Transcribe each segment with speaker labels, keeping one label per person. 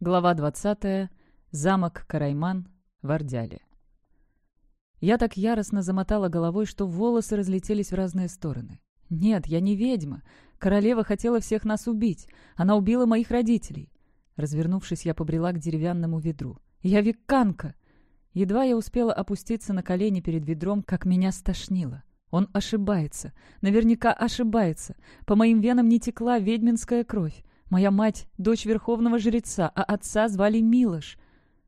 Speaker 1: Глава 20. Замок Карайман в Ордяле. Я так яростно замотала головой, что волосы разлетелись в разные стороны. «Нет, я не ведьма. Королева хотела всех нас убить. Она убила моих родителей». Развернувшись, я побрела к деревянному ведру. «Я веканка!» Едва я успела опуститься на колени перед ведром, как меня стошнило. Он ошибается. Наверняка ошибается. По моим венам не текла ведьминская кровь. Моя мать — дочь верховного жреца, а отца звали Милош.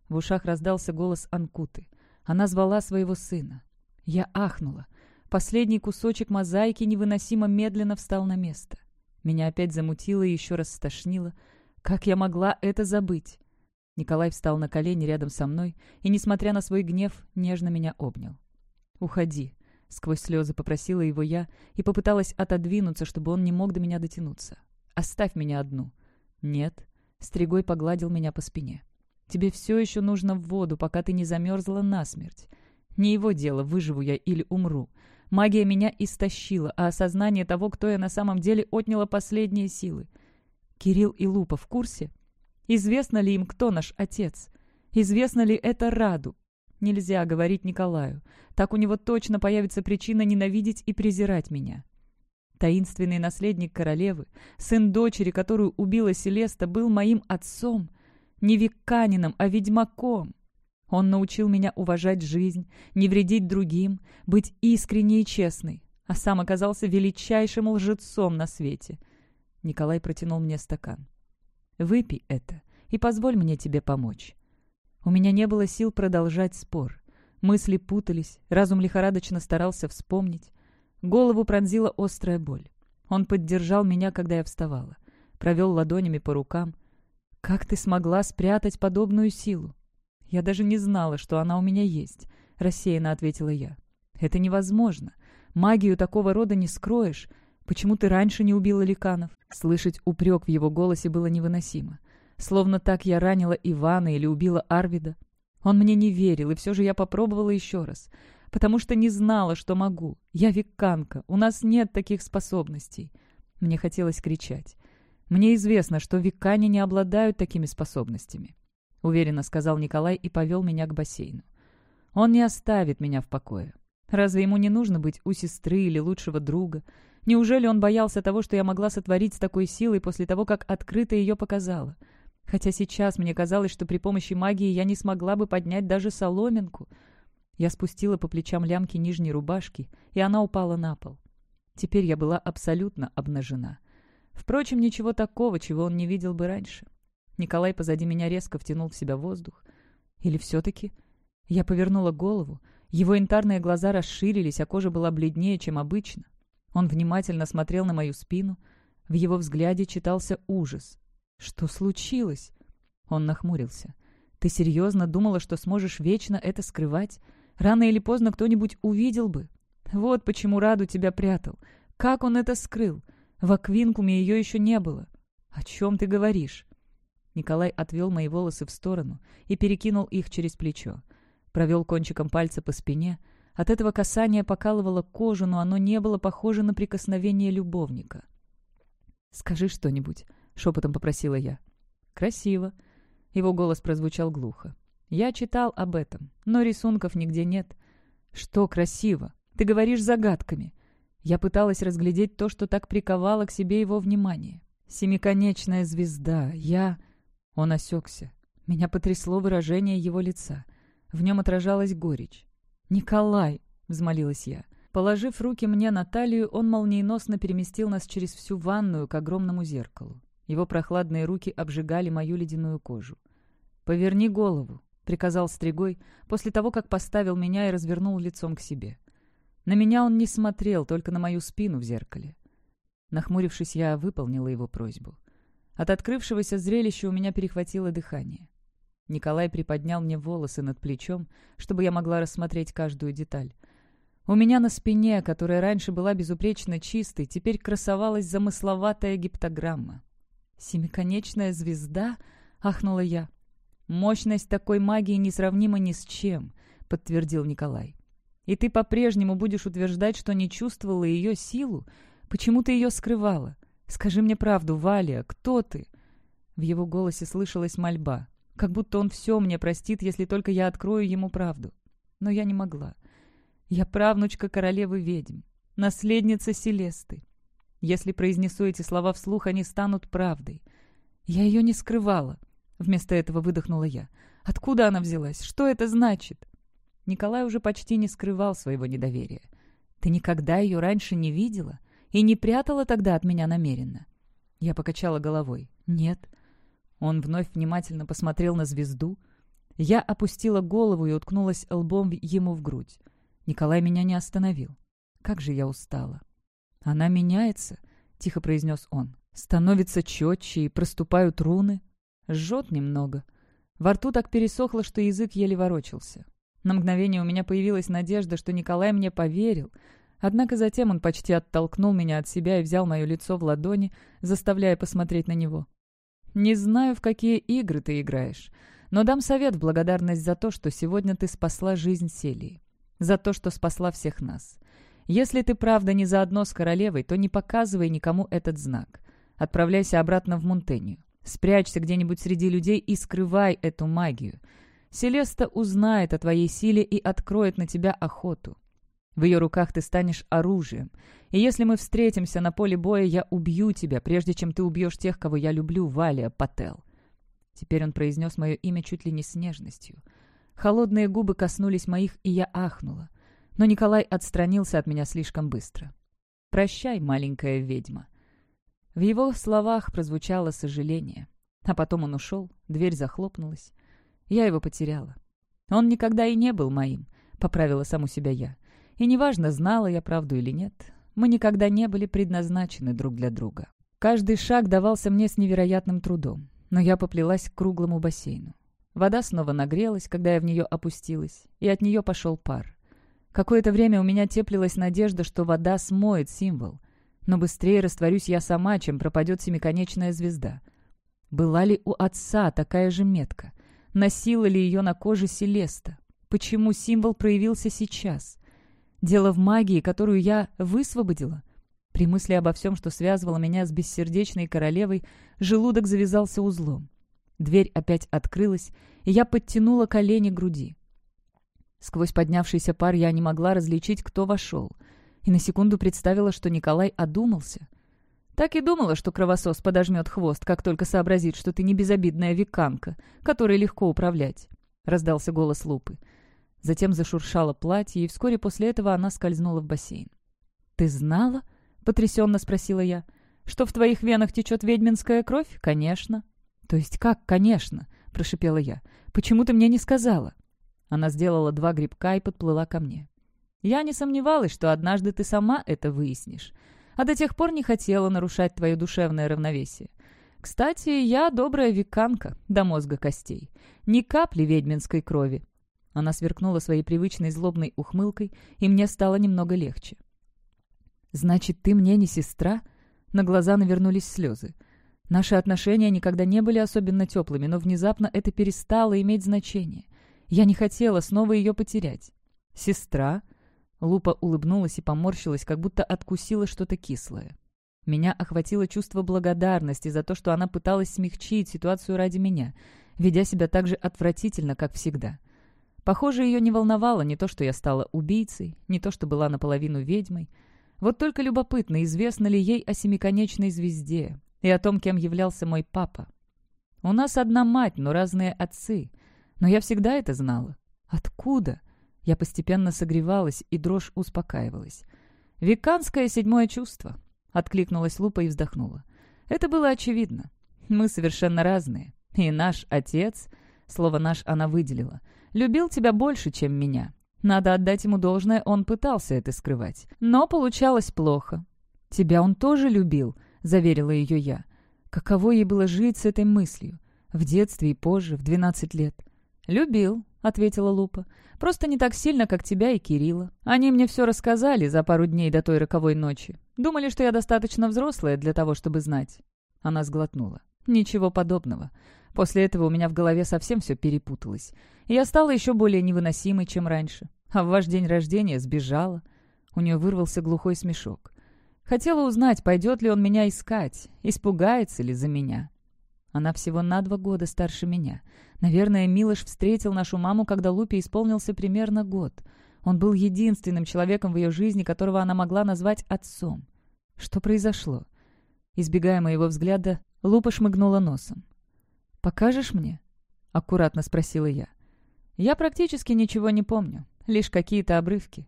Speaker 1: В ушах раздался голос Анкуты. Она звала своего сына. Я ахнула. Последний кусочек мозаики невыносимо медленно встал на место. Меня опять замутило и еще раз стошнило. Как я могла это забыть? Николай встал на колени рядом со мной и, несмотря на свой гнев, нежно меня обнял. «Уходи», — сквозь слезы попросила его я и попыталась отодвинуться, чтобы он не мог до меня дотянуться. Оставь меня одну». «Нет». Стригой погладил меня по спине. «Тебе все еще нужно в воду, пока ты не замерзла насмерть. Не его дело, выживу я или умру. Магия меня истощила, а осознание того, кто я на самом деле, отняло последние силы. Кирилл и Лупа в курсе? Известно ли им, кто наш отец? Известно ли это Раду? Нельзя говорить Николаю. Так у него точно появится причина ненавидеть и презирать меня. Таинственный наследник королевы, сын дочери, которую убила Селеста, был моим отцом, не веканином, а ведьмаком. Он научил меня уважать жизнь, не вредить другим, быть искренней и честной, а сам оказался величайшим лжецом на свете. Николай протянул мне стакан. «Выпей это и позволь мне тебе помочь». У меня не было сил продолжать спор. Мысли путались, разум лихорадочно старался вспомнить. Голову пронзила острая боль. Он поддержал меня, когда я вставала. Провел ладонями по рукам. «Как ты смогла спрятать подобную силу?» «Я даже не знала, что она у меня есть», — рассеянно ответила я. «Это невозможно. Магию такого рода не скроешь. Почему ты раньше не убила ликанов?» Слышать упрек в его голосе было невыносимо. Словно так я ранила Ивана или убила Арвида. Он мне не верил, и все же я попробовала еще раз потому что не знала, что могу. Я веканка, у нас нет таких способностей. Мне хотелось кричать. Мне известно, что векане не обладают такими способностями. Уверенно сказал Николай и повел меня к бассейну. Он не оставит меня в покое. Разве ему не нужно быть у сестры или лучшего друга? Неужели он боялся того, что я могла сотворить с такой силой после того, как открыто ее показала? Хотя сейчас мне казалось, что при помощи магии я не смогла бы поднять даже соломинку — я спустила по плечам лямки нижней рубашки, и она упала на пол. Теперь я была абсолютно обнажена. Впрочем, ничего такого, чего он не видел бы раньше. Николай позади меня резко втянул в себя воздух. Или все-таки... Я повернула голову. Его янтарные глаза расширились, а кожа была бледнее, чем обычно. Он внимательно смотрел на мою спину. В его взгляде читался ужас. «Что случилось?» Он нахмурился. «Ты серьезно думала, что сможешь вечно это скрывать? Рано или поздно кто-нибудь увидел бы. Вот почему Раду тебя прятал. Как он это скрыл? В Аквинкуме ее еще не было. О чем ты говоришь?» Николай отвел мои волосы в сторону и перекинул их через плечо. Провел кончиком пальца по спине. От этого касания покалывало кожу, но оно не было похоже на прикосновение любовника. «Скажи что-нибудь», — шепотом попросила я. «Красиво». Его голос прозвучал глухо. Я читал об этом, но рисунков нигде нет. Что красиво. Ты говоришь загадками. Я пыталась разглядеть то, что так приковало к себе его внимание. Семиконечная звезда. Я... Он осекся. Меня потрясло выражение его лица. В нем отражалась горечь. «Николай!» — взмолилась я. Положив руки мне на талию, он молниеносно переместил нас через всю ванную к огромному зеркалу. Его прохладные руки обжигали мою ледяную кожу. «Поверни голову», приказал Стригой после того, как поставил меня и развернул лицом к себе. На меня он не смотрел, только на мою спину в зеркале. Нахмурившись, я выполнила его просьбу. От открывшегося зрелища у меня перехватило дыхание. Николай приподнял мне волосы над плечом, чтобы я могла рассмотреть каждую деталь. У меня на спине, которая раньше была безупречно чистой, теперь красовалась замысловатая гиптограмма. «Семиконечная звезда?» — ахнула я. «Мощность такой магии несравнима ни с чем», — подтвердил Николай. «И ты по-прежнему будешь утверждать, что не чувствовала ее силу? Почему ты ее скрывала? Скажи мне правду, Валя, кто ты?» В его голосе слышалась мольба, как будто он все мне простит, если только я открою ему правду. Но я не могла. Я правнучка королевы ведьм, наследница Селесты. Если произнесу эти слова вслух, они станут правдой. Я ее не скрывала. Вместо этого выдохнула я. Откуда она взялась? Что это значит? Николай уже почти не скрывал своего недоверия. Ты никогда ее раньше не видела и не прятала тогда от меня намеренно? Я покачала головой. Нет. Он вновь внимательно посмотрел на звезду. Я опустила голову и уткнулась лбом ему в грудь. Николай меня не остановил. Как же я устала. «Она меняется», — тихо произнес он. «Становится четче и проступают руны. Жжет немного». Во рту так пересохло, что язык еле ворочался. На мгновение у меня появилась надежда, что Николай мне поверил. Однако затем он почти оттолкнул меня от себя и взял мое лицо в ладони, заставляя посмотреть на него. «Не знаю, в какие игры ты играешь, но дам совет в благодарность за то, что сегодня ты спасла жизнь Селии. За то, что спасла всех нас. Если ты правда не заодно с королевой, то не показывай никому этот знак. Отправляйся обратно в Мунтению. Спрячься где-нибудь среди людей и скрывай эту магию. Селеста узнает о твоей силе и откроет на тебя охоту. В ее руках ты станешь оружием. И если мы встретимся на поле боя, я убью тебя, прежде чем ты убьешь тех, кого я люблю, Валия Пател». Теперь он произнес мое имя чуть ли не с нежностью. Холодные губы коснулись моих, и я ахнула. Но Николай отстранился от меня слишком быстро. «Прощай, маленькая ведьма». В его словах прозвучало сожаление. А потом он ушел, дверь захлопнулась. Я его потеряла. Он никогда и не был моим, поправила саму себя я. И неважно, знала я правду или нет, мы никогда не были предназначены друг для друга. Каждый шаг давался мне с невероятным трудом, но я поплелась к круглому бассейну. Вода снова нагрелась, когда я в нее опустилась, и от нее пошел пар. Какое-то время у меня теплилась надежда, что вода смоет символ. Но быстрее растворюсь я сама, чем пропадет семиконечная звезда. Была ли у отца такая же метка? Носила ли ее на коже Селеста? Почему символ проявился сейчас? Дело в магии, которую я высвободила? При мысли обо всем, что связывало меня с бессердечной королевой, желудок завязался узлом. Дверь опять открылась, и я подтянула колени к груди. Сквозь поднявшийся пар я не могла различить, кто вошел. И на секунду представила, что Николай одумался. Так и думала, что кровосос подожмет хвост, как только сообразит, что ты не безобидная веканка, которой легко управлять. Раздался голос Лупы. Затем зашуршало платье, и вскоре после этого она скользнула в бассейн. «Ты знала?» — потрясенно спросила я. «Что в твоих венах течет ведьминская кровь? Конечно». «То есть как «конечно»?» — прошипела я. «Почему ты мне не сказала?» Она сделала два грибка и подплыла ко мне. «Я не сомневалась, что однажды ты сама это выяснишь, а до тех пор не хотела нарушать твое душевное равновесие. Кстати, я добрая веканка до мозга костей. Ни капли ведьминской крови». Она сверкнула своей привычной злобной ухмылкой, и мне стало немного легче. «Значит, ты мне не сестра?» На глаза навернулись слезы. Наши отношения никогда не были особенно теплыми, но внезапно это перестало иметь значение. Я не хотела снова ее потерять. «Сестра?» Лупа улыбнулась и поморщилась, как будто откусила что-то кислое. Меня охватило чувство благодарности за то, что она пыталась смягчить ситуацию ради меня, ведя себя так же отвратительно, как всегда. Похоже, ее не волновало не то, что я стала убийцей, не то, что была наполовину ведьмой. Вот только любопытно, известно ли ей о семиконечной звезде и о том, кем являлся мой папа. У нас одна мать, но разные отцы. Но я всегда это знала. Откуда? Я постепенно согревалась, и дрожь успокаивалась. «Веканское седьмое чувство», — откликнулась Лупа и вздохнула. «Это было очевидно. Мы совершенно разные. И наш отец, слово «наш» она выделила, любил тебя больше, чем меня. Надо отдать ему должное, он пытался это скрывать. Но получалось плохо. Тебя он тоже любил», — заверила ее я. Каково ей было жить с этой мыслью? В детстве и позже, в двенадцать лет. «Любил», — ответила Лупа. «Просто не так сильно, как тебя и Кирилла. Они мне все рассказали за пару дней до той роковой ночи. Думали, что я достаточно взрослая для того, чтобы знать». Она сглотнула. «Ничего подобного. После этого у меня в голове совсем все перепуталось. Я стала еще более невыносимой, чем раньше. А в ваш день рождения сбежала». У нее вырвался глухой смешок. Хотела узнать, пойдет ли он меня искать, испугается ли за меня. Она всего на два года старше меня. Наверное, Милош встретил нашу маму, когда Лупе исполнился примерно год. Он был единственным человеком в ее жизни, которого она могла назвать отцом. Что произошло? Избегая моего взгляда, Лупа шмыгнула носом. «Покажешь мне?» — аккуратно спросила я. «Я практически ничего не помню, лишь какие-то обрывки».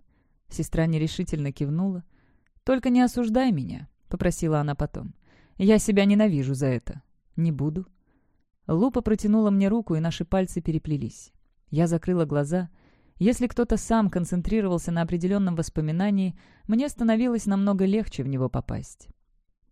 Speaker 1: Сестра нерешительно кивнула. «Только не осуждай меня», — попросила она потом. «Я себя ненавижу за это». «Не буду». Лупа протянула мне руку, и наши пальцы переплелись. Я закрыла глаза. Если кто-то сам концентрировался на определенном воспоминании, мне становилось намного легче в него попасть.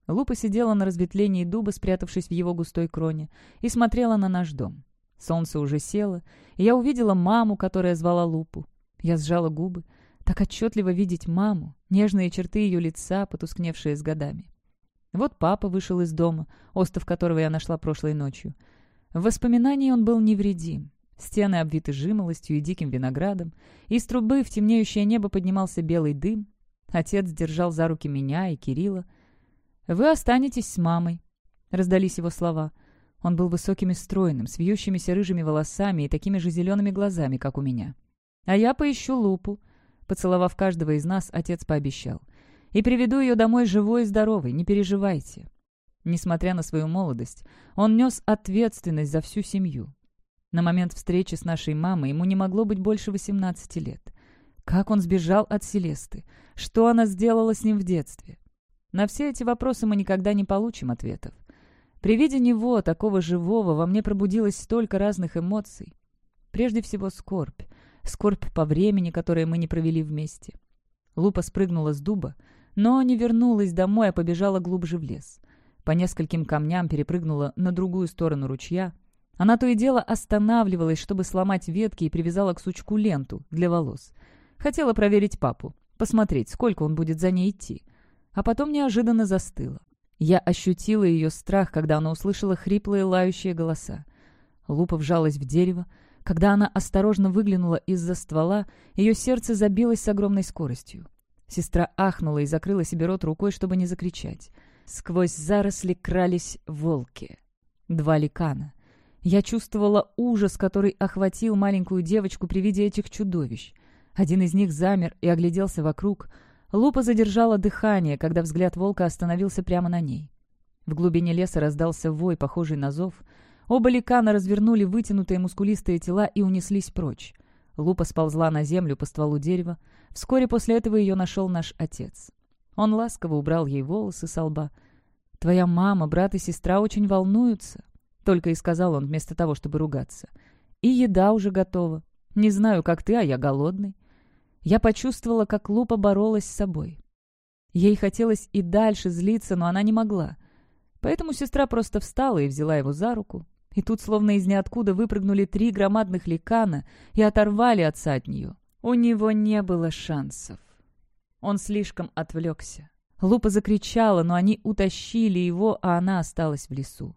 Speaker 1: Лупа сидела на разветвлении дуба, спрятавшись в его густой кроне, и смотрела на наш дом. Солнце уже село, и я увидела маму, которая звала Лупу. Я сжала губы. Так отчетливо видеть маму, нежные черты ее лица, потускневшие с годами. Вот папа вышел из дома, остов которого я нашла прошлой ночью. В воспоминании он был невредим. Стены обвиты жимолостью и диким виноградом. Из трубы в темнеющее небо поднимался белый дым. Отец держал за руки меня и Кирилла. «Вы останетесь с мамой», — раздались его слова. Он был высоким и стройным, с вьющимися рыжими волосами и такими же зелеными глазами, как у меня. «А я поищу лупу», — поцеловав каждого из нас, отец пообещал. «И приведу ее домой живой и здоровой, не переживайте». Несмотря на свою молодость, он нес ответственность за всю семью. На момент встречи с нашей мамой ему не могло быть больше 18 лет. Как он сбежал от Селесты? Что она сделала с ним в детстве? На все эти вопросы мы никогда не получим ответов. При виде него, такого живого, во мне пробудилось столько разных эмоций. Прежде всего скорбь. Скорбь по времени, которое мы не провели вместе. Лупа спрыгнула с дуба, но не вернулась домой, а побежала глубже в лес. По нескольким камням перепрыгнула на другую сторону ручья. Она то и дело останавливалась, чтобы сломать ветки и привязала к сучку ленту для волос. Хотела проверить папу, посмотреть, сколько он будет за ней идти а потом неожиданно застыла. Я ощутила ее страх, когда она услышала хриплые лающие голоса. Лупа вжалась в дерево. Когда она осторожно выглянула из-за ствола, ее сердце забилось с огромной скоростью. Сестра ахнула и закрыла себе рот рукой, чтобы не закричать. Сквозь заросли крались волки. Два ликана. Я чувствовала ужас, который охватил маленькую девочку при виде этих чудовищ. Один из них замер и огляделся вокруг — Лупа задержала дыхание, когда взгляд волка остановился прямо на ней. В глубине леса раздался вой, похожий на зов. Оба ликана развернули вытянутые мускулистые тела и унеслись прочь. Лупа сползла на землю по стволу дерева. Вскоре после этого ее нашел наш отец. Он ласково убрал ей волосы со лба. «Твоя мама, брат и сестра очень волнуются», — только и сказал он вместо того, чтобы ругаться. «И еда уже готова. Не знаю, как ты, а я голодный». Я почувствовала, как Лупа боролась с собой. Ей хотелось и дальше злиться, но она не могла. Поэтому сестра просто встала и взяла его за руку. И тут словно из ниоткуда выпрыгнули три громадных ликана и оторвали отца от нее. У него не было шансов. Он слишком отвлекся. Лупа закричала, но они утащили его, а она осталась в лесу.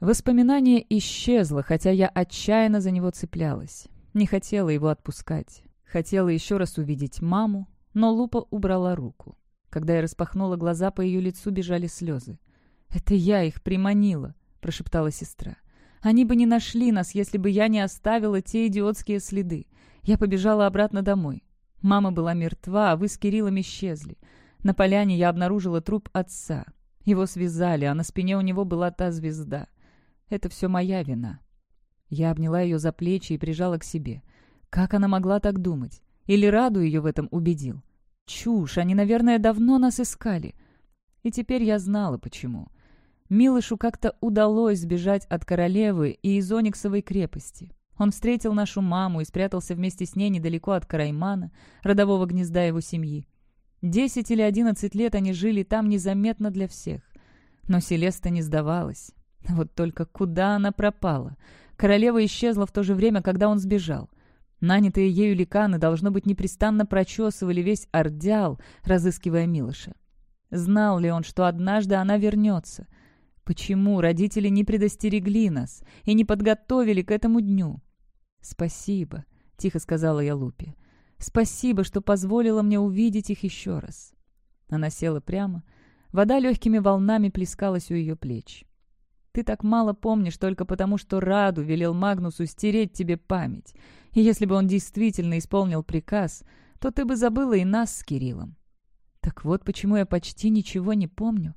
Speaker 1: Воспоминание исчезло, хотя я отчаянно за него цеплялась. Не хотела его отпускать. Хотела еще раз увидеть маму, но Лупа убрала руку. Когда я распахнула глаза, по ее лицу бежали слезы. «Это я их приманила», — прошептала сестра. «Они бы не нашли нас, если бы я не оставила те идиотские следы. Я побежала обратно домой. Мама была мертва, а вы с Кириллом исчезли. На поляне я обнаружила труп отца. Его связали, а на спине у него была та звезда. Это все моя вина». Я обняла ее за плечи и прижала к себе — как она могла так думать? Или Раду ее в этом убедил? Чушь, они, наверное, давно нас искали. И теперь я знала, почему. Милышу как-то удалось сбежать от королевы и из Ониксовой крепости. Он встретил нашу маму и спрятался вместе с ней недалеко от Караймана, родового гнезда его семьи. Десять или одиннадцать лет они жили там незаметно для всех. Но Селеста не сдавалась. Вот только куда она пропала? Королева исчезла в то же время, когда он сбежал. Нанятые ею ликаны, должно быть, непрестанно прочесывали весь Ордял, разыскивая Милыша. Знал ли он, что однажды она вернется? Почему родители не предостерегли нас и не подготовили к этому дню? «Спасибо», — тихо сказала я Лупе. «Спасибо, что позволила мне увидеть их еще раз». Она села прямо. Вода легкими волнами плескалась у ее плеч. Ты так мало помнишь только потому, что Раду велел Магнусу стереть тебе память. И если бы он действительно исполнил приказ, то ты бы забыла и нас с Кириллом. Так вот почему я почти ничего не помню.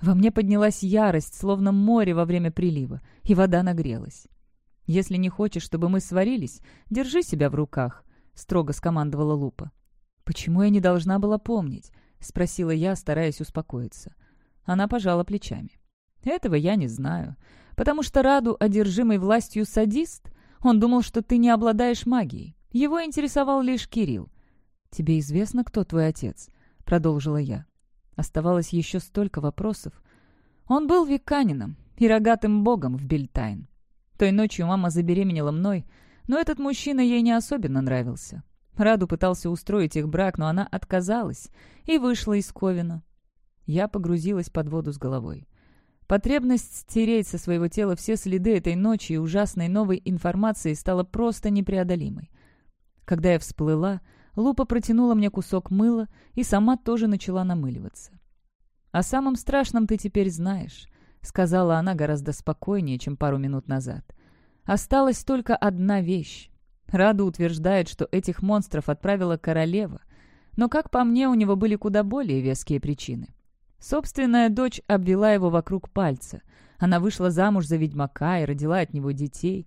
Speaker 1: Во мне поднялась ярость, словно море во время прилива, и вода нагрелась. «Если не хочешь, чтобы мы сварились, держи себя в руках», — строго скомандовала Лупа. «Почему я не должна была помнить?» — спросила я, стараясь успокоиться. Она пожала плечами. «Этого я не знаю. Потому что Раду, одержимый властью садист, он думал, что ты не обладаешь магией. Его интересовал лишь Кирилл. «Тебе известно, кто твой отец?» — продолжила я. Оставалось еще столько вопросов. Он был веканином и рогатым богом в Бельтайн. Той ночью мама забеременела мной, но этот мужчина ей не особенно нравился. Раду пытался устроить их брак, но она отказалась и вышла из Ковина. Я погрузилась под воду с головой. Потребность стереть со своего тела все следы этой ночи и ужасной новой информации стала просто непреодолимой. Когда я всплыла, Лупа протянула мне кусок мыла и сама тоже начала намыливаться. «О самом страшном ты теперь знаешь», — сказала она гораздо спокойнее, чем пару минут назад. «Осталась только одна вещь. Рада утверждает, что этих монстров отправила королева, но, как по мне, у него были куда более веские причины. Собственная дочь обвела его вокруг пальца. Она вышла замуж за ведьмака и родила от него детей.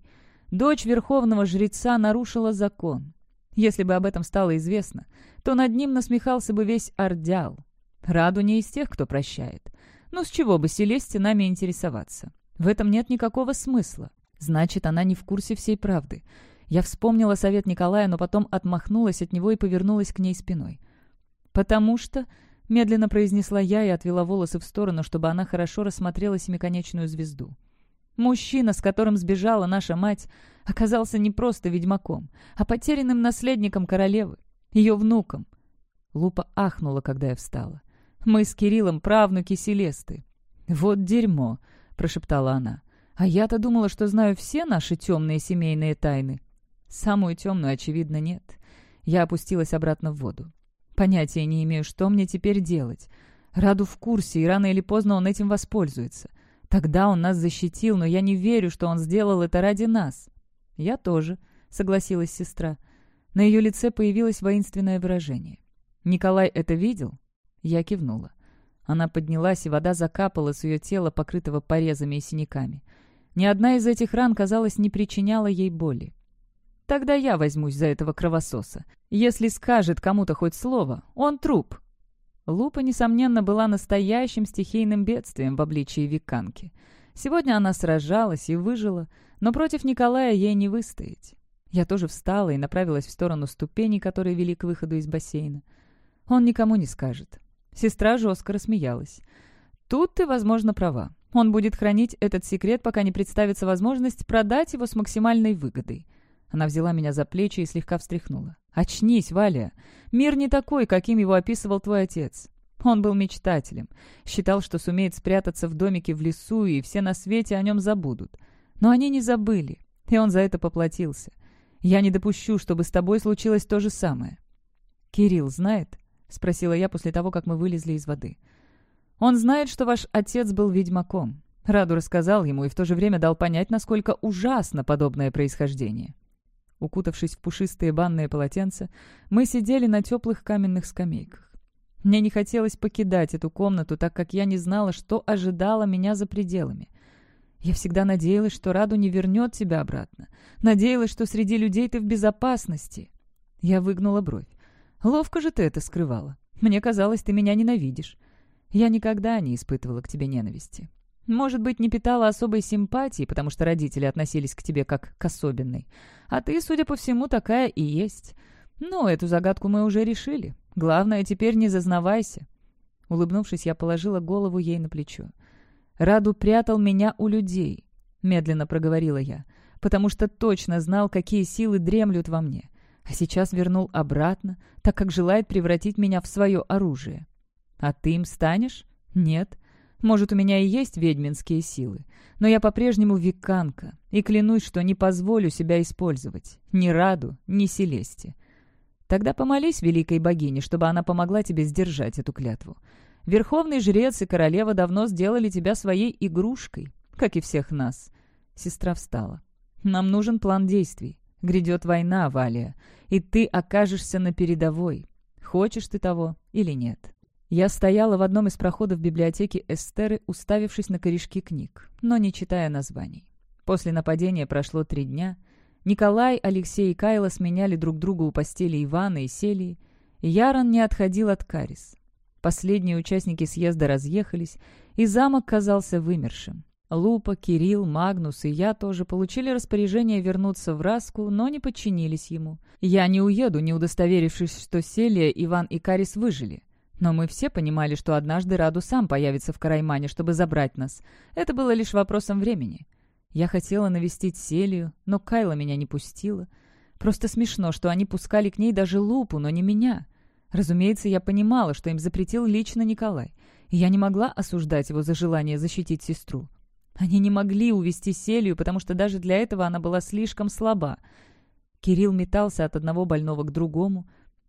Speaker 1: Дочь верховного жреца нарушила закон. Если бы об этом стало известно, то над ним насмехался бы весь Ордял. Раду не из тех, кто прощает. Ну, с чего бы Селесте нами интересоваться? В этом нет никакого смысла. Значит, она не в курсе всей правды. Я вспомнила совет Николая, но потом отмахнулась от него и повернулась к ней спиной. «Потому что...» — медленно произнесла я и отвела волосы в сторону, чтобы она хорошо рассмотрела семиконечную звезду. Мужчина, с которым сбежала наша мать, оказался не просто ведьмаком, а потерянным наследником королевы, ее внуком. Лупа ахнула, когда я встала. «Мы с Кириллом правнуки Селесты». «Вот дерьмо», — прошептала она. «А я-то думала, что знаю все наши темные семейные тайны». «Самую темную, очевидно, нет». Я опустилась обратно в воду. Понятия не имею, что мне теперь делать. Раду в курсе, и рано или поздно он этим воспользуется. Тогда он нас защитил, но я не верю, что он сделал это ради нас». «Я тоже», — согласилась сестра. На ее лице появилось воинственное выражение. «Николай это видел?» Я кивнула. Она поднялась, и вода закапала с ее тела, покрытого порезами и синяками. Ни одна из этих ран, казалось, не причиняла ей боли. «Тогда я возьмусь за этого кровососа. Если скажет кому-то хоть слово, он труп», Лупа, несомненно, была настоящим стихийным бедствием в обличии веканки. Сегодня она сражалась и выжила, но против Николая ей не выстоять. Я тоже встала и направилась в сторону ступеней, которые вели к выходу из бассейна. Он никому не скажет. Сестра жестко рассмеялась. «Тут ты, возможно, права. Он будет хранить этот секрет, пока не представится возможность продать его с максимальной выгодой». Она взяла меня за плечи и слегка встряхнула. «Очнись, Валя! Мир не такой, каким его описывал твой отец. Он был мечтателем. Считал, что сумеет спрятаться в домике в лесу, и все на свете о нем забудут. Но они не забыли, и он за это поплатился. Я не допущу, чтобы с тобой случилось то же самое». «Кирилл знает?» — спросила я после того, как мы вылезли из воды. «Он знает, что ваш отец был ведьмаком». Раду рассказал ему и в то же время дал понять, насколько ужасно подобное происхождение. Укутавшись в пушистые банные полотенца, мы сидели на теплых каменных скамейках. Мне не хотелось покидать эту комнату, так как я не знала, что ожидало меня за пределами. Я всегда надеялась, что Раду не вернет тебя обратно. Надеялась, что среди людей ты в безопасности. Я выгнула бровь. Ловко же ты это скрывала. Мне казалось, ты меня ненавидишь. Я никогда не испытывала к тебе ненависти. Может быть, не питала особой симпатии, потому что родители относились к тебе как к особенной. А ты, судя по всему, такая и есть. Ну, эту загадку мы уже решили. Главное, теперь не зазнавайся». Улыбнувшись, я положила голову ей на плечо. «Раду прятал меня у людей», — медленно проговорила я, «потому что точно знал, какие силы дремлют во мне, а сейчас вернул обратно, так как желает превратить меня в свое оружие. А ты им станешь? Нет. Может, у меня и есть ведьминские силы, но я по-прежнему веканка, и клянусь, что не позволю себя использовать. Ни Раду, ни Селесте. Тогда помолись великой богине, чтобы она помогла тебе сдержать эту клятву. Верховный жрец и королева давно сделали тебя своей игрушкой. как и всех нас». Сестра встала. «Нам нужен план действий. Грядет война, Валия, и ты окажешься на передовой. Хочешь ты того или нет?» Я стояла в одном из проходов библиотеки Эстеры, уставившись на корешки книг, но не читая названий. После нападения прошло три дня. Николай, Алексей и Кайла сменяли друг друга у постели Ивана и Селии. Ярон не отходил от Карис. Последние участники съезда разъехались, и замок казался вымершим. Лупа, Кирилл, Магнус и я тоже получили распоряжение вернуться в Раску, но не подчинились ему. Я не уеду, не удостоверившись, что Селия, Иван и Карис выжили. Но мы все понимали, что однажды Раду сам появится в Караймане, чтобы забрать нас. Это было лишь вопросом времени. Я хотела навестить Селию, но Кайла меня не пустила. Просто смешно, что они пускали к ней даже Лупу, но не меня. Разумеется, я понимала, что им запретил лично Николай, и я не могла осуждать его за желание защитить сестру. Они не могли увести Селию, потому что даже для этого она была слишком слаба. Кирилл метался от одного больного к другому,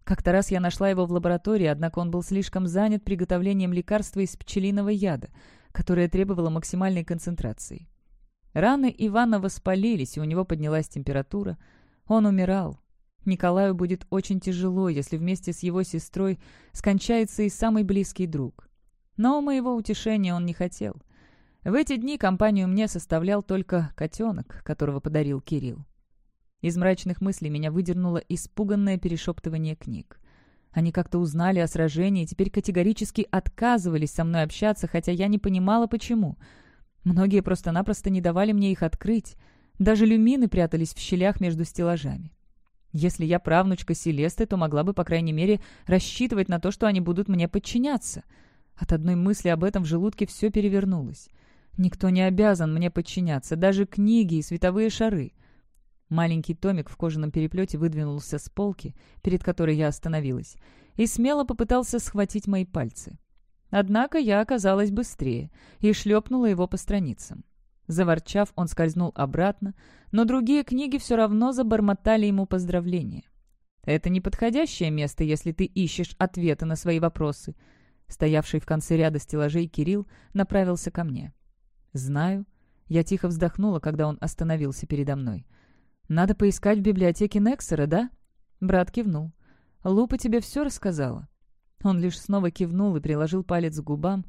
Speaker 1: как-то раз я нашла его в лаборатории, однако он был слишком занят приготовлением лекарства из пчелиного яда, которое требовало максимальной концентрации. Раны Ивана воспалились, и у него поднялась температура. Он умирал. Николаю будет очень тяжело, если вместе с его сестрой скончается и самый близкий друг. Но моего утешения он не хотел. В эти дни компанию мне составлял только котенок, которого подарил Кирилл. Из мрачных мыслей меня выдернуло испуганное перешептывание книг. Они как-то узнали о сражении и теперь категорически отказывались со мной общаться, хотя я не понимала, почему. Многие просто-напросто не давали мне их открыть. Даже люмины прятались в щелях между стеллажами. Если я правнучка Селесты, то могла бы, по крайней мере, рассчитывать на то, что они будут мне подчиняться. От одной мысли об этом в желудке все перевернулось. Никто не обязан мне подчиняться, даже книги и световые шары — Маленький томик в кожаном переплете выдвинулся с полки, перед которой я остановилась, и смело попытался схватить мои пальцы. Однако я оказалась быстрее и шлепнула его по страницам. Заворчав, он скользнул обратно, но другие книги все равно забормотали ему поздравления. «Это неподходящее место, если ты ищешь ответы на свои вопросы». Стоявший в конце ряда стеллажей Кирилл направился ко мне. «Знаю». Я тихо вздохнула, когда он остановился передо мной. «Надо поискать в библиотеке Нексера, да?» Брат кивнул. «Лупа тебе все рассказала?» Он лишь снова кивнул и приложил палец к губам.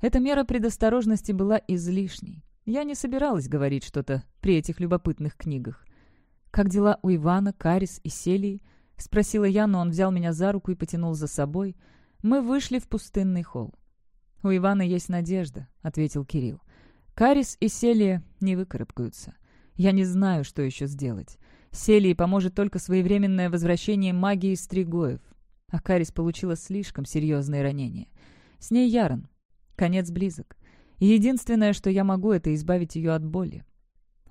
Speaker 1: Эта мера предосторожности была излишней. Я не собиралась говорить что-то при этих любопытных книгах. «Как дела у Ивана, Карис и Селии?» — спросила я, но он взял меня за руку и потянул за собой. Мы вышли в пустынный холл. «У Ивана есть надежда», — ответил Кирилл. «Карис и Селия не выкарабкаются. Я не знаю, что еще сделать. Селии поможет только своевременное возвращение магии Стригоев. А Карис получила слишком серьезные ранения. С ней Ярон. Конец близок. Единственное, что я могу, это избавить ее от боли.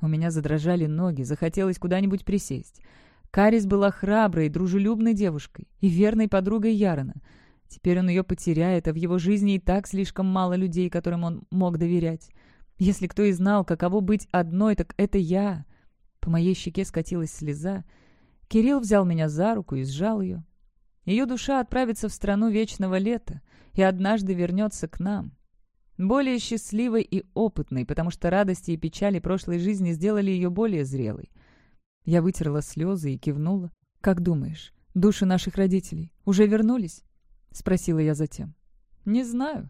Speaker 1: У меня задрожали ноги, захотелось куда-нибудь присесть. Карис была храброй дружелюбной девушкой и верной подругой Ярона. Теперь он ее потеряет, а в его жизни и так слишком мало людей, которым он мог доверять. Если кто и знал, каково быть одной, так это я. По моей щеке скатилась слеза. Кирилл взял меня за руку и сжал ее. Ее душа отправится в страну вечного лета и однажды вернется к нам. Более счастливой и опытной, потому что радости и печали прошлой жизни сделали ее более зрелой. Я вытерла слезы и кивнула. «Как думаешь, души наших родителей уже вернулись?» — спросила я затем. «Не знаю».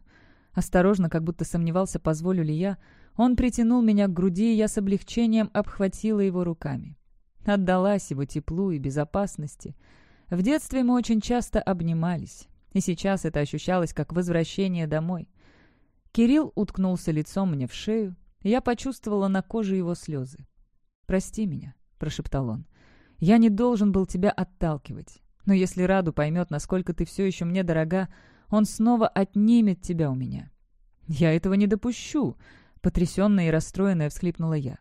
Speaker 1: Осторожно, как будто сомневался, позволю ли я, он притянул меня к груди, и я с облегчением обхватила его руками. Отдалась его теплу и безопасности. В детстве мы очень часто обнимались, и сейчас это ощущалось как возвращение домой. Кирилл уткнулся лицом мне в шею, и я почувствовала на коже его слезы. «Прости меня», — прошептал он. «Я не должен был тебя отталкивать. Но если Раду поймет, насколько ты все еще мне дорога, он снова отнимет тебя у меня». «Я этого не допущу», Потрясенная и расстроенная всхлипнула я.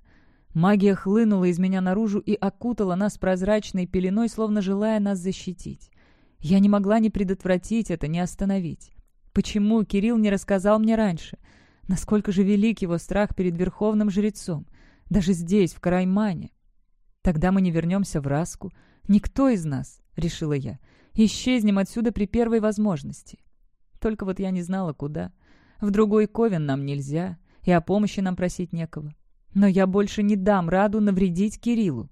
Speaker 1: Магия хлынула из меня наружу и окутала нас прозрачной пеленой, словно желая нас защитить. Я не могла ни предотвратить это, ни остановить. Почему Кирилл не рассказал мне раньше? Насколько же велик его страх перед верховным жрецом? Даже здесь, в Караймане. Тогда мы не вернемся в Раску. Никто из нас, — решила я. Исчезнем отсюда при первой возможности. Только вот я не знала, куда. В другой Ковен нам нельзя. И о помощи нам просить некого. Но я больше не дам Раду навредить Кириллу.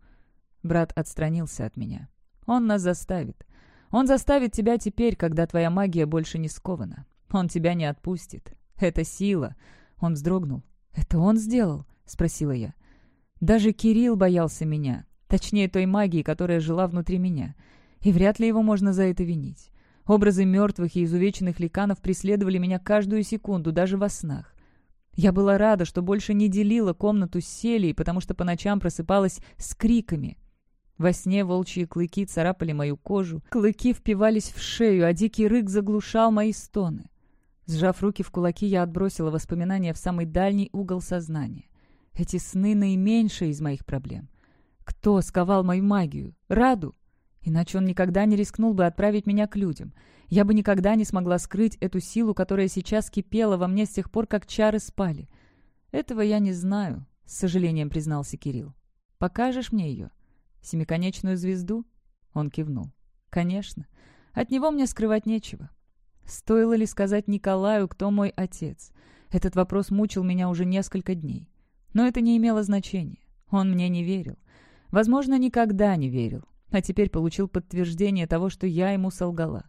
Speaker 1: Брат отстранился от меня. Он нас заставит. Он заставит тебя теперь, когда твоя магия больше не скована. Он тебя не отпустит. Это сила. Он вздрогнул. «Это он сделал?» — спросила я. Даже Кирилл боялся меня. Точнее, той магии, которая жила внутри меня. И вряд ли его можно за это винить. Образы мертвых и изувеченных ликанов преследовали меня каждую секунду, даже во снах. Я была рада, что больше не делила комнату с Селией, потому что по ночам просыпалась с криками. Во сне волчьи клыки царапали мою кожу, клыки впивались в шею, а дикий рык заглушал мои стоны. Сжав руки в кулаки, я отбросила воспоминания в самый дальний угол сознания. Эти сны наименьшие из моих проблем. Кто сковал мою магию? Раду? Иначе он никогда не рискнул бы отправить меня к людям. Я бы никогда не смогла скрыть эту силу, которая сейчас кипела во мне с тех пор, как чары спали. Этого я не знаю, — с сожалением признался Кирилл. Покажешь мне ее? Семиконечную звезду? Он кивнул. Конечно. От него мне скрывать нечего. Стоило ли сказать Николаю, кто мой отец? Этот вопрос мучил меня уже несколько дней. Но это не имело значения. Он мне не верил. Возможно, никогда не верил. А теперь получил подтверждение того, что я ему солгала.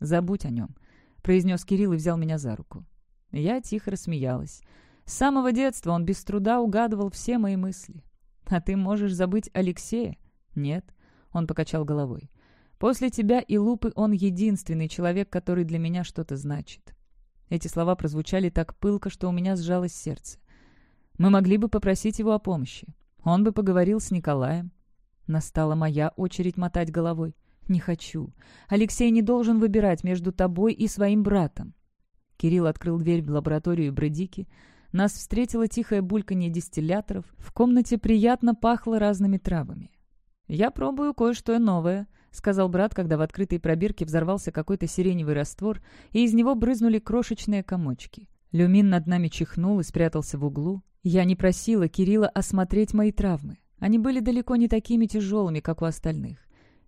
Speaker 1: «Забудь о нем», — произнес Кирилл и взял меня за руку. Я тихо рассмеялась. С самого детства он без труда угадывал все мои мысли. «А ты можешь забыть Алексея?» «Нет», — он покачал головой. После тебя и Лупы он единственный человек, который для меня что-то значит». Эти слова прозвучали так пылко, что у меня сжалось сердце. Мы могли бы попросить его о помощи. Он бы поговорил с Николаем. Настала моя очередь мотать головой. «Не хочу. Алексей не должен выбирать между тобой и своим братом». Кирилл открыл дверь в лабораторию Бредики. Нас встретило тихое бульканье дистилляторов. В комнате приятно пахло разными травами. «Я пробую кое-что новое», — сказал брат, когда в открытой пробирке взорвался какой-то сиреневый раствор, и из него брызнули крошечные комочки. Люмин над нами чихнул и спрятался в углу. Я не просила Кирилла осмотреть мои травмы. Они были далеко не такими тяжелыми, как у остальных.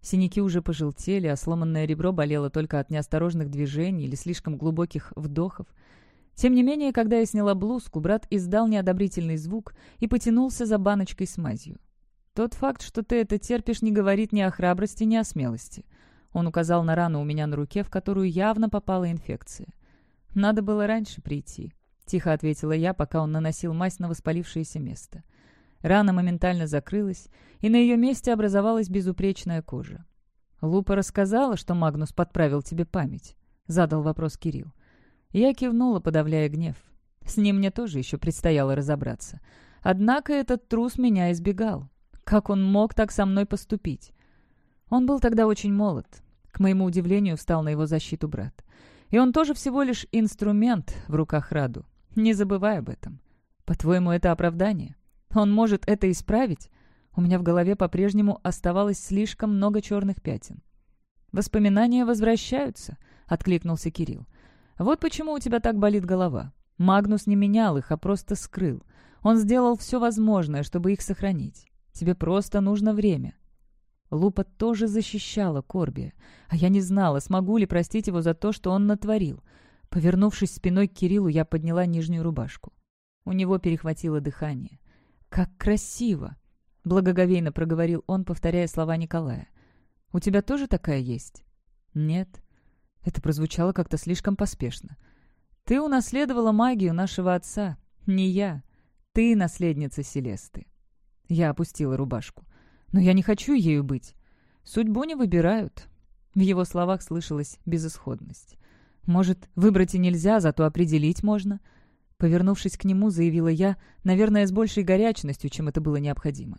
Speaker 1: Синяки уже пожелтели, а сломанное ребро болело только от неосторожных движений или слишком глубоких вдохов. Тем не менее, когда я сняла блузку, брат издал неодобрительный звук и потянулся за баночкой с мазью. «Тот факт, что ты это терпишь, не говорит ни о храбрости, ни о смелости». Он указал на рану у меня на руке, в которую явно попала инфекция. «Надо было раньше прийти», — тихо ответила я, пока он наносил мазь на воспалившееся место. Рана моментально закрылась, и на ее месте образовалась безупречная кожа. «Лупа рассказала, что Магнус подправил тебе память?» — задал вопрос Кирилл. Я кивнула, подавляя гнев. С ним мне тоже еще предстояло разобраться. Однако этот трус меня избегал. Как он мог так со мной поступить? Он был тогда очень молод. К моему удивлению, встал на его защиту брат. И он тоже всего лишь инструмент в руках Раду. Не забывай об этом. По-твоему, это оправдание? Он может это исправить? У меня в голове по-прежнему оставалось слишком много черных пятен. «Воспоминания возвращаются», — откликнулся Кирилл. «Вот почему у тебя так болит голова. Магнус не менял их, а просто скрыл. Он сделал все возможное, чтобы их сохранить. Тебе просто нужно время». Лупа тоже защищала Корби, а я не знала, смогу ли простить его за то, что он натворил. Повернувшись спиной к Кириллу, я подняла нижнюю рубашку. У него перехватило дыхание. «Как красиво!» — благоговейно проговорил он, повторяя слова Николая. «У тебя тоже такая есть?» «Нет». Это прозвучало как-то слишком поспешно. «Ты унаследовала магию нашего отца, не я. Ты наследница Селесты». Я опустила рубашку. «Но я не хочу ею быть. Судьбу не выбирают». В его словах слышалась безысходность. «Может, выбрать и нельзя, зато определить можно?» Повернувшись к нему, заявила я, наверное, с большей горячностью, чем это было необходимо.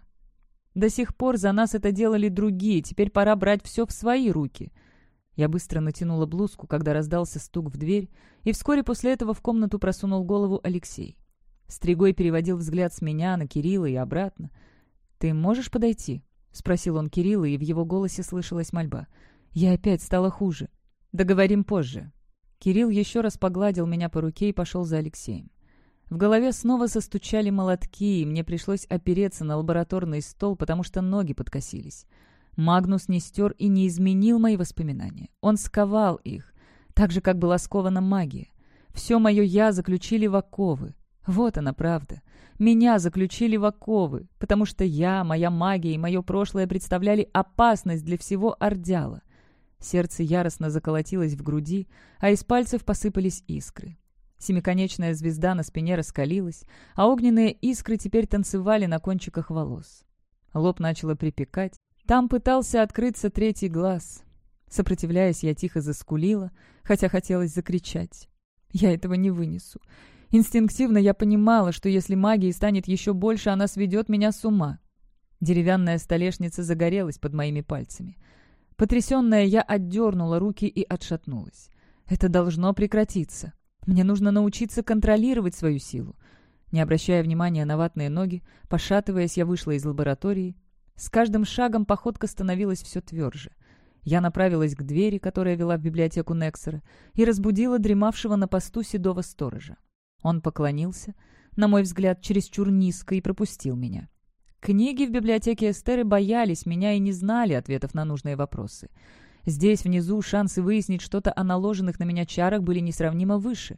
Speaker 1: «До сих пор за нас это делали другие, теперь пора брать все в свои руки». Я быстро натянула блузку, когда раздался стук в дверь, и вскоре после этого в комнату просунул голову Алексей. Стригой переводил взгляд с меня на Кирилла и обратно. «Ты можешь подойти?» — спросил он Кирилла, и в его голосе слышалась мольба. «Я опять стала хуже. Договорим позже». Кирилл еще раз погладил меня по руке и пошел за Алексеем. В голове снова состучали молотки, и мне пришлось опереться на лабораторный стол, потому что ноги подкосились. Магнус не стер и не изменил мои воспоминания. Он сковал их, так же, как была скована магия. Все мое «я» заключили в оковы. Вот она правда. Меня заключили в оковы, потому что я, моя магия и мое прошлое представляли опасность для всего Ордяла. Сердце яростно заколотилось в груди, а из пальцев посыпались искры. Семиконечная звезда на спине раскалилась, а огненные искры теперь танцевали на кончиках волос. Лоб начало припекать. Там пытался открыться третий глаз. Сопротивляясь, я тихо заскулила, хотя хотелось закричать. Я этого не вынесу. Инстинктивно я понимала, что если магии станет еще больше, она сведет меня с ума. Деревянная столешница загорелась под моими пальцами. Потрясенная, я отдернула руки и отшатнулась. Это должно прекратиться. Мне нужно научиться контролировать свою силу. Не обращая внимания на ватные ноги, пошатываясь, я вышла из лаборатории. С каждым шагом походка становилась все тверже. Я направилась к двери, которая вела в библиотеку Нексера, и разбудила дремавшего на посту седого сторожа. Он поклонился, на мой взгляд, чересчур низко, и пропустил меня. Книги в библиотеке Эстеры боялись меня и не знали ответов на нужные вопросы. Здесь, внизу, шансы выяснить что-то о наложенных на меня чарах были несравнимо выше.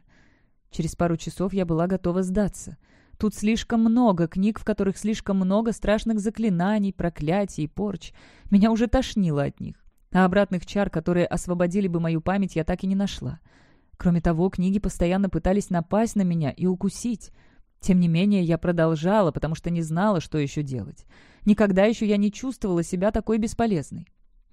Speaker 1: Через пару часов я была готова сдаться. Тут слишком много книг, в которых слишком много страшных заклинаний, проклятий и порч. Меня уже тошнило от них. А обратных чар, которые освободили бы мою память, я так и не нашла. Кроме того, книги постоянно пытались напасть на меня и укусить. Тем не менее, я продолжала, потому что не знала, что еще делать. Никогда еще я не чувствовала себя такой бесполезной.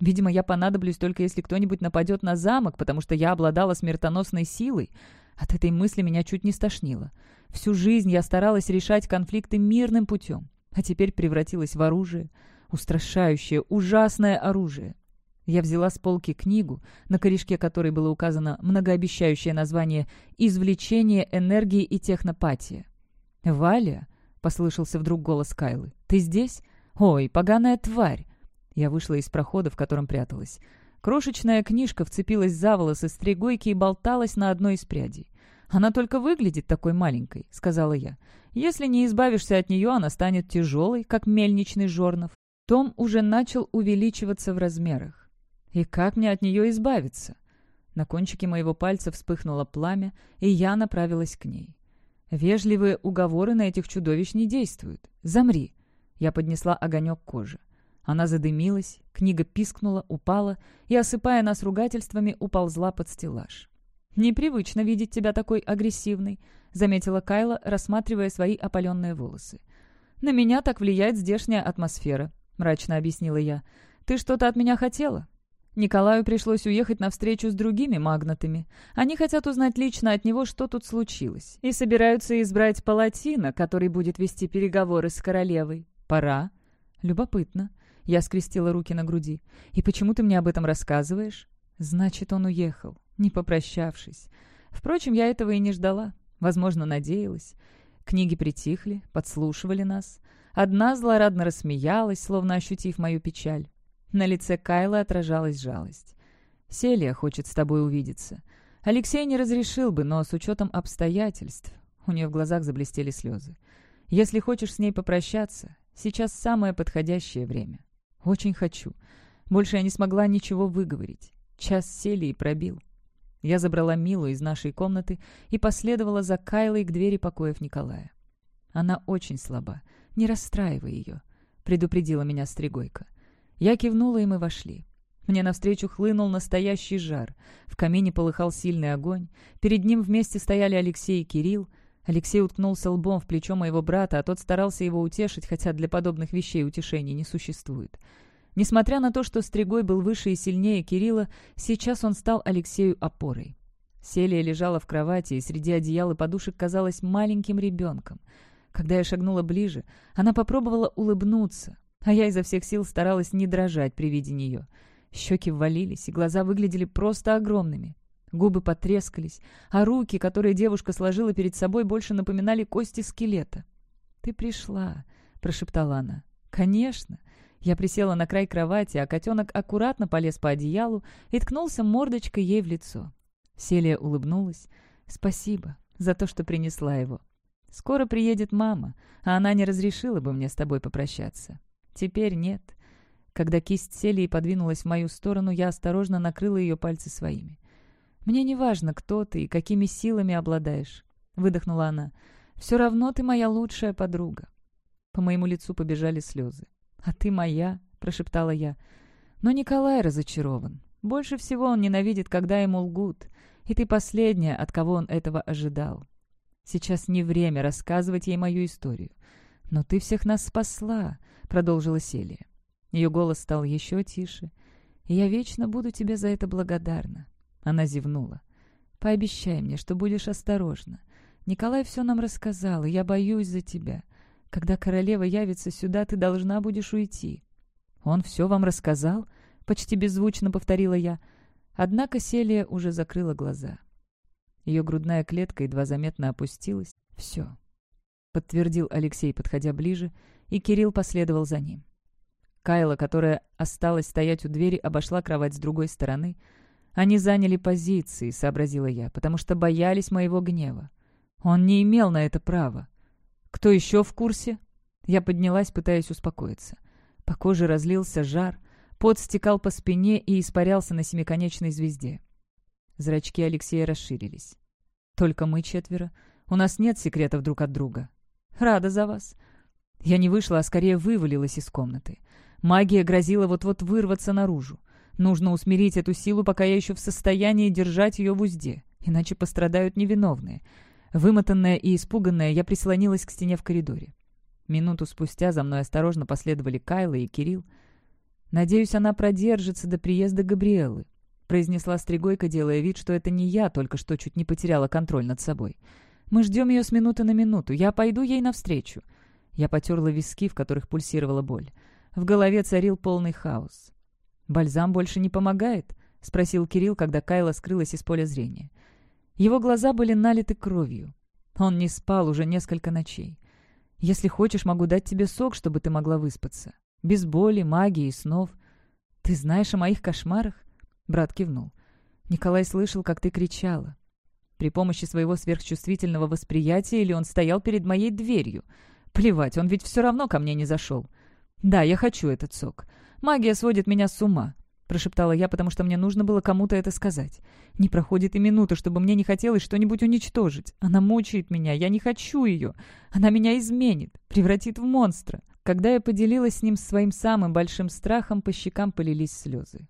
Speaker 1: Видимо, я понадоблюсь только если кто-нибудь нападет на замок, потому что я обладала смертоносной силой. От этой мысли меня чуть не стошнило. Всю жизнь я старалась решать конфликты мирным путем, а теперь превратилась в оружие. Устрашающее, ужасное оружие. Я взяла с полки книгу, на корешке которой было указано многообещающее название «Извлечение энергии и технопатия». «Валя?» — послышался вдруг голос Кайлы. «Ты здесь? Ой, поганая тварь!» Я вышла из прохода, в котором пряталась. Крошечная книжка вцепилась за волосы стригойки и болталась на одной из прядей. «Она только выглядит такой маленькой», — сказала я. «Если не избавишься от нее, она станет тяжелой, как мельничный жорнов». Том уже начал увеличиваться в размерах. И как мне от нее избавиться? На кончике моего пальца вспыхнуло пламя, и я направилась к ней. Вежливые уговоры на этих чудовищ не действуют. «Замри!» Я поднесла огонек к коже. Она задымилась, книга пискнула, упала и, осыпая нас ругательствами, уползла под стеллаж. «Непривычно видеть тебя такой агрессивной», — заметила Кайла, рассматривая свои опаленные волосы. «На меня так влияет здешняя атмосфера», — мрачно объяснила я. «Ты что-то от меня хотела?» Николаю пришлось уехать на встречу с другими магнатами. Они хотят узнать лично от него, что тут случилось, и собираются избрать палатина, который будет вести переговоры с королевой. Пора. Любопытно. Я скрестила руки на груди. «И почему ты мне об этом рассказываешь?» «Значит, он уехал, не попрощавшись. Впрочем, я этого и не ждала. Возможно, надеялась. Книги притихли, подслушивали нас. Одна злорадно рассмеялась, словно ощутив мою печаль. На лице Кайла отражалась жалость. «Селия хочет с тобой увидеться. Алексей не разрешил бы, но с учетом обстоятельств...» У нее в глазах заблестели слезы. «Если хочешь с ней попрощаться, сейчас самое подходящее время. Очень хочу. Больше я не смогла ничего выговорить. Час Селии пробил». Я забрала Милу из нашей комнаты и последовала за Кайлой к двери покоев Николая. «Она очень слаба. Не расстраивай ее», — предупредила меня Стригойка. Я кивнула, и мы вошли. Мне навстречу хлынул настоящий жар. В камине полыхал сильный огонь. Перед ним вместе стояли Алексей и Кирилл. Алексей уткнулся лбом в плечо моего брата, а тот старался его утешить, хотя для подобных вещей утешений не существует. Несмотря на то, что Стригой был выше и сильнее Кирилла, сейчас он стал Алексею опорой. Селия лежала в кровати и среди одеял и подушек казалась маленьким ребенком. Когда я шагнула ближе, она попробовала улыбнуться, а я изо всех сил старалась не дрожать при виде нее. Щеки ввалились, и глаза выглядели просто огромными. Губы потрескались, а руки, которые девушка сложила перед собой, больше напоминали кости скелета. «Ты пришла», — прошептала она. «Конечно». Я присела на край кровати, а котенок аккуратно полез по одеялу и ткнулся мордочкой ей в лицо. Селия улыбнулась. «Спасибо за то, что принесла его. Скоро приедет мама, а она не разрешила бы мне с тобой попрощаться. Теперь нет. Когда кисть Селии подвинулась в мою сторону, я осторожно накрыла ее пальцы своими. «Мне не важно, кто ты и какими силами обладаешь», — выдохнула она. Все равно ты моя лучшая подруга». По моему лицу побежали слезы. «А ты моя», — прошептала я. Но Николай разочарован. Больше всего он ненавидит, когда ему лгут. И ты последняя, от кого он этого ожидал. Сейчас не время рассказывать ей мою историю. «Но ты всех нас спасла», — продолжила Селия. Ее голос стал еще тише. «И я вечно буду тебе за это благодарна». Она зевнула. «Пообещай мне, что будешь осторожна. Николай все нам рассказал, и я боюсь за тебя. Когда королева явится сюда, ты должна будешь уйти». «Он все вам рассказал?» — почти беззвучно повторила я. Однако Селия уже закрыла глаза. Ее грудная клетка едва заметно опустилась. «Все», — подтвердил Алексей, подходя ближе, и Кирилл последовал за ним. Кайла, которая осталась стоять у двери, обошла кровать с другой стороны. «Они заняли позиции», — сообразила я, «потому что боялись моего гнева. Он не имел на это права. Кто еще в курсе?» Я поднялась, пытаясь успокоиться. По коже разлился жар, пот стекал по спине и испарялся на семиконечной звезде. Зрачки Алексея расширились. «Только мы четверо. У нас нет секретов друг от друга. Рада за вас». Я не вышла, а скорее вывалилась из комнаты. Магия грозила вот-вот вырваться наружу. Нужно усмирить эту силу, пока я еще в состоянии держать ее в узде, иначе пострадают невиновные. Вымотанная и испуганная, я прислонилась к стене в коридоре. Минуту спустя за мной осторожно последовали Кайла и Кирилл. «Надеюсь, она продержится до приезда Габриэлы», — произнесла Стригойка, делая вид, что это не я только что чуть не потеряла контроль над собой. «Мы ждем ее с минуты на минуту. Я пойду ей навстречу». Я потерла виски, в которых пульсировала боль. В голове царил полный хаос. «Бальзам больше не помогает?» — спросил Кирилл, когда Кайла скрылась из поля зрения. Его глаза были налиты кровью. Он не спал уже несколько ночей. Если хочешь, могу дать тебе сок, чтобы ты могла выспаться. Без боли, магии и снов. Ты знаешь о моих кошмарах?» Брат кивнул. «Николай слышал, как ты кричала. При помощи своего сверхчувствительного восприятия или он стоял перед моей дверью. Плевать, он ведь все равно ко мне не зашел. Да, я хочу этот сок. Магия сводит меня с ума. — прошептала я, потому что мне нужно было кому-то это сказать. «Не проходит и минуты, чтобы мне не хотелось что-нибудь уничтожить. Она мучает меня, я не хочу ее. Она меня изменит, превратит в монстра». Когда я поделилась с ним своим самым большим страхом, по щекам полились слезы.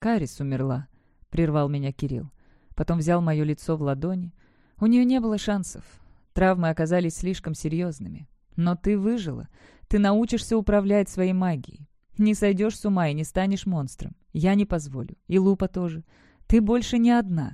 Speaker 1: «Карис умерла», — прервал меня Кирилл. Потом взял мое лицо в ладони. У нее не было шансов. Травмы оказались слишком серьезными. Но ты выжила. Ты научишься управлять своей магией. Не сойдешь с ума и не станешь монстром. Я не позволю. И Лупа тоже. Ты больше не одна.